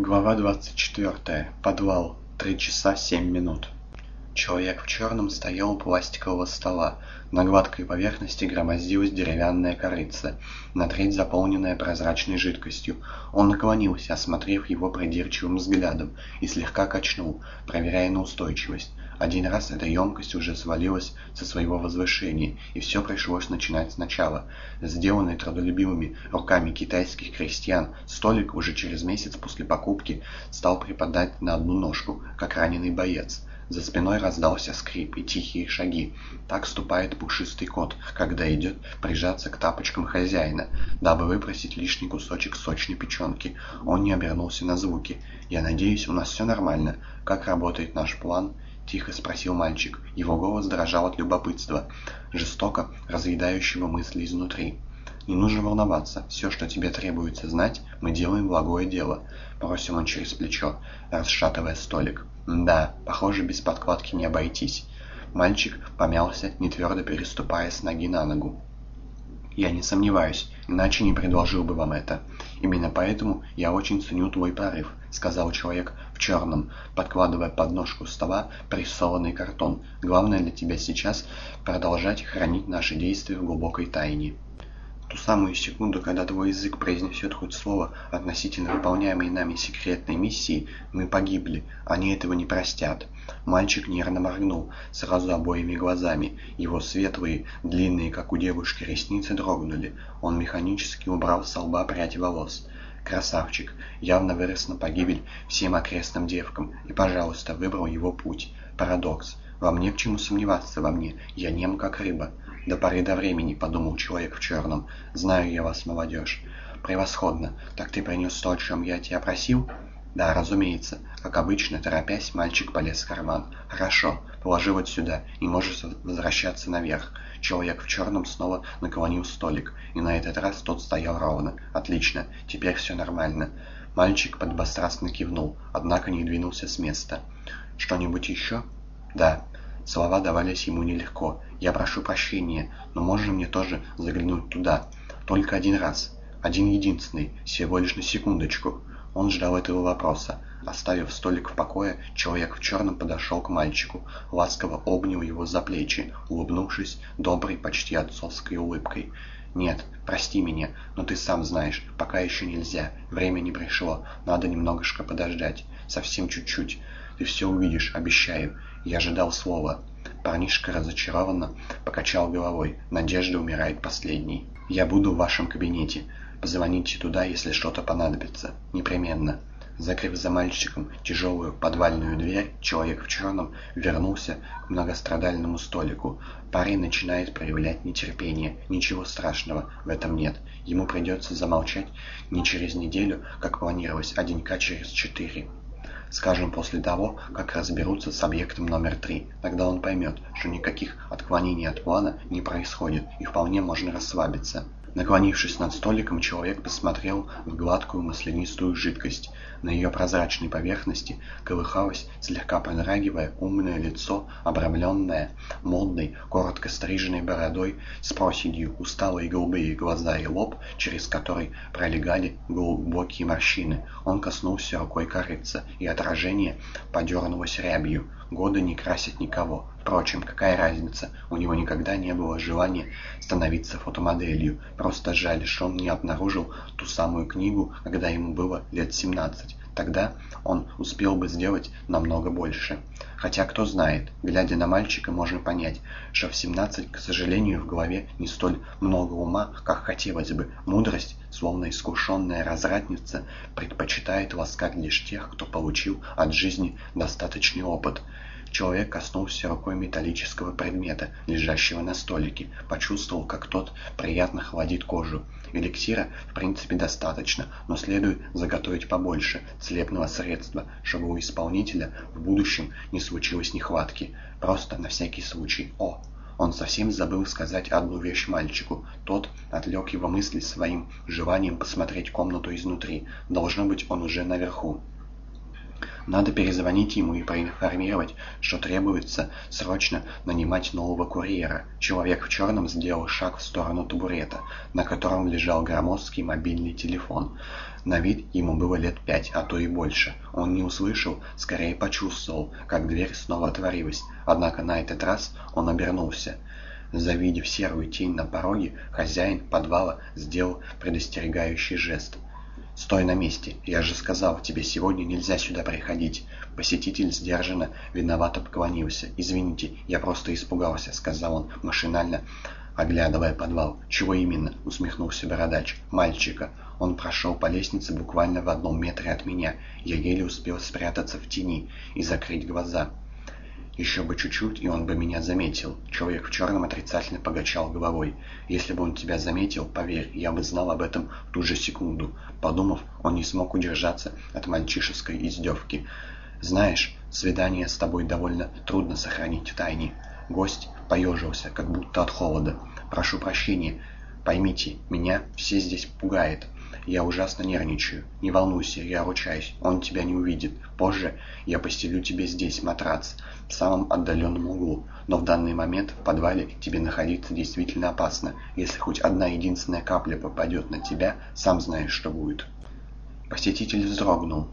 Глава 24. Подвал. Три часа семь минут. Человек в черном стоял у пластикового стола. На гладкой поверхности громоздилась деревянная корыца, на треть заполненная прозрачной жидкостью. Он наклонился, осмотрев его придирчивым взглядом, и слегка качнул, проверяя на устойчивость. Один раз эта емкость уже свалилась со своего возвышения, и все пришлось начинать сначала. Сделанный трудолюбивыми руками китайских крестьян, столик уже через месяц после покупки стал припадать на одну ножку, как раненый боец. За спиной раздался скрип и тихие шаги. Так ступает пушистый кот, когда идет прижаться к тапочкам хозяина, дабы выпросить лишний кусочек сочной печенки. Он не обернулся на звуки. «Я надеюсь, у нас все нормально. Как работает наш план?» — тихо спросил мальчик. Его голос дрожал от любопытства, жестоко разъедающего мысли изнутри. «Не нужно волноваться. Все, что тебе требуется знать, мы делаем благое дело», — бросил он через плечо, расшатывая столик. «Да, похоже, без подкладки не обойтись». Мальчик помялся, нетвердо переступая с ноги на ногу. «Я не сомневаюсь, иначе не предложил бы вам это. Именно поэтому я очень ценю твой прорыв», — сказал человек в черном, подкладывая под ножку стола прессованный картон. «Главное для тебя сейчас продолжать хранить наши действия в глубокой тайне». Ту самую секунду, когда твой язык произнесет хоть слово относительно выполняемой нами секретной миссии, мы погибли. Они этого не простят. Мальчик нервно моргнул, сразу обоими глазами. Его светлые, длинные, как у девушки, ресницы дрогнули. Он механически убрал с лба прядь волос. Красавчик, явно вырос на погибель всем окрестным девкам и, пожалуйста, выбрал его путь. Парадокс. Вам не к чему сомневаться во мне, я нем как рыба. До поры до времени, подумал человек в черном. Знаю я вас, молодежь. Превосходно. Так ты принес то, о чем я тебя просил? Да, разумеется. Как обычно, торопясь, мальчик полез в карман. Хорошо, положи вот сюда, и можешь возвращаться наверх. Человек в черном снова наклонил столик, и на этот раз тот стоял ровно. Отлично, теперь все нормально. Мальчик подбострастно кивнул, однако не двинулся с места. Что-нибудь еще? Да. Слова давались ему нелегко. «Я прошу прощения, но можно мне тоже заглянуть туда? Только один раз. Один единственный, всего лишь на секундочку». Он ждал этого вопроса. Оставив столик в покое, человек в черном подошел к мальчику, ласково обнял его за плечи, улыбнувшись доброй, почти отцовской улыбкой. «Нет, прости меня, но ты сам знаешь, пока еще нельзя, время не пришло, надо немножко подождать, совсем чуть-чуть. Ты все увидишь, обещаю, я ожидал слова». Парнишка разочарованно покачал головой, надежда умирает последней. «Я буду в вашем кабинете, позвоните туда, если что-то понадобится, непременно». Закрыв за мальчиком тяжелую подвальную дверь, человек в черном вернулся к многострадальному столику. Парень начинает проявлять нетерпение. Ничего страшного в этом нет. Ему придется замолчать не через неделю, как планировалось, а денька через четыре. Скажем, после того, как разберутся с объектом номер три. Тогда он поймет, что никаких отклонений от плана не происходит, и вполне можно расслабиться. Наклонившись над столиком, человек посмотрел в гладкую маслянистую жидкость. На ее прозрачной поверхности колыхалось, слегка подрагивая, умное лицо, обрамленное модной, коротко стриженной бородой с проседью, усталые голубые глаза и лоб, через который пролегали глубокие морщины. Он коснулся рукой корыца, и отражение подернулось рябью. Годы не красят никого. Впрочем, какая разница, у него никогда не было желания становиться фотомоделью. Просто жаль, что он не обнаружил ту самую книгу, когда ему было лет 17. Тогда он успел бы сделать намного больше. Хотя, кто знает, глядя на мальчика, можно понять, что в 17, к сожалению, в голове не столь много ума, как хотелось бы. Мудрость, словно искушенная развратница, предпочитает ласкать лишь тех, кто получил от жизни достаточный опыт. Человек коснулся рукой металлического предмета, лежащего на столике, почувствовал, как тот приятно холодит кожу. Эликсира, в принципе, достаточно, но следует заготовить побольше целебного средства, чтобы у исполнителя в будущем не случилось нехватки. Просто на всякий случай. О! Он совсем забыл сказать одну вещь мальчику. Тот отвлек его мысли своим желанием посмотреть комнату изнутри. Должно быть, он уже наверху. Надо перезвонить ему и проинформировать, что требуется срочно нанимать нового курьера. Человек в черном сделал шаг в сторону табурета, на котором лежал громоздкий мобильный телефон. На вид ему было лет пять, а то и больше. Он не услышал, скорее почувствовал, как дверь снова отворилась. Однако на этот раз он обернулся. Завидев серую тень на пороге, хозяин подвала сделал предостерегающий жест. «Стой на месте! Я же сказал, тебе сегодня нельзя сюда приходить!» Посетитель сдержанно, виновато поклонился. «Извините, я просто испугался», — сказал он машинально, оглядывая подвал. «Чего именно?» — усмехнулся бородач. «Мальчика. Он прошел по лестнице буквально в одном метре от меня. Я еле успел спрятаться в тени и закрыть глаза». Еще бы чуть-чуть, и он бы меня заметил. Человек в черном отрицательно погачал головой. Если бы он тебя заметил, поверь, я бы знал об этом в ту же секунду. Подумав, он не смог удержаться от мальчишеской издевки. Знаешь, свидание с тобой довольно трудно сохранить в тайне. Гость поежился, как будто от холода. Прошу прощения. Поймите, меня все здесь пугает. Я ужасно нервничаю. Не волнуйся, я ручаюсь, он тебя не увидит. Позже я постелю тебе здесь матрац, в самом отдаленном углу. Но в данный момент в подвале тебе находиться действительно опасно. Если хоть одна единственная капля попадет на тебя, сам знаешь, что будет. Посетитель вздрогнул.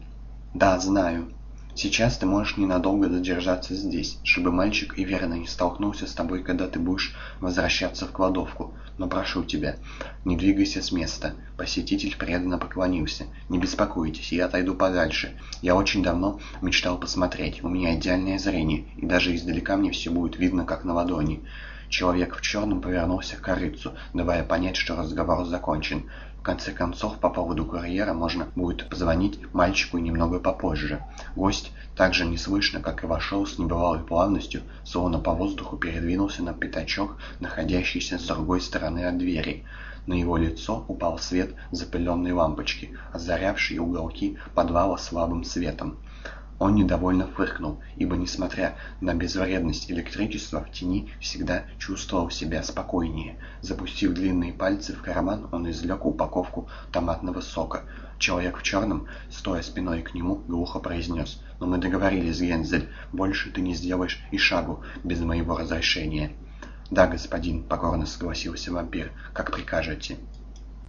«Да, знаю. Сейчас ты можешь ненадолго задержаться здесь, чтобы мальчик и верно не столкнулся с тобой, когда ты будешь возвращаться в кладовку. Но прошу тебя, не двигайся с места. Посетитель преданно поклонился. Не беспокойтесь, я отойду подальше. Я очень давно мечтал посмотреть. У меня идеальное зрение, и даже издалека мне все будет видно, как на ладони. Человек в черном повернулся к корыцу, давая понять, что разговор закончен. Конце концов, по поводу курьера можно будет позвонить мальчику немного попозже. Гость так же неслышно, как и вошел с небывалой плавностью, словно по воздуху передвинулся на пятачок, находящийся с другой стороны от двери. На его лицо упал свет запыленной лампочки, озарявший уголки подвала слабым светом. Он недовольно фыркнул, ибо, несмотря на безвредность электричества, в тени всегда чувствовал себя спокойнее. Запустив длинные пальцы в карман, он извлек упаковку томатного сока. Человек в черном, стоя спиной к нему, глухо произнес «Но мы договорились, Гензель, больше ты не сделаешь и шагу без моего разрешения». «Да, господин», — покорно согласился вампир, — «как прикажете».